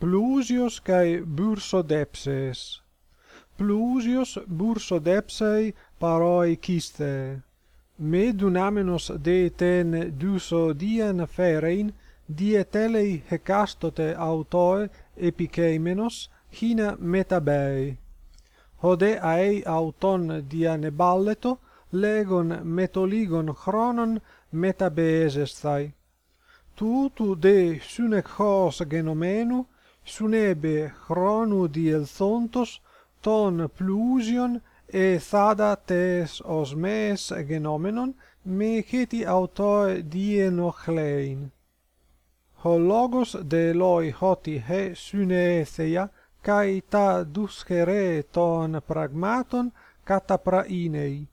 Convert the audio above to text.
Plusios kai bursodepses. Plusios bursodepsei paroi kiste. Me dunamenos de ten duso dien ferein dietelei hecastote autoe epikeimenos hina metabei. Hode aei auton dianeballeto legon metoligon chronon metabeesesthai. Tutu de synekos genomenu sunebe chronu διελθόντος των πλούσιων εθάδα τες οσμές γενόμενον με χέτι αυτοί διενοχλέιν. Ο λόγος δε λόι χώτι χε συνέθεια καί τα δουσχερέ των πραγμάτων καταπραήνεϊ.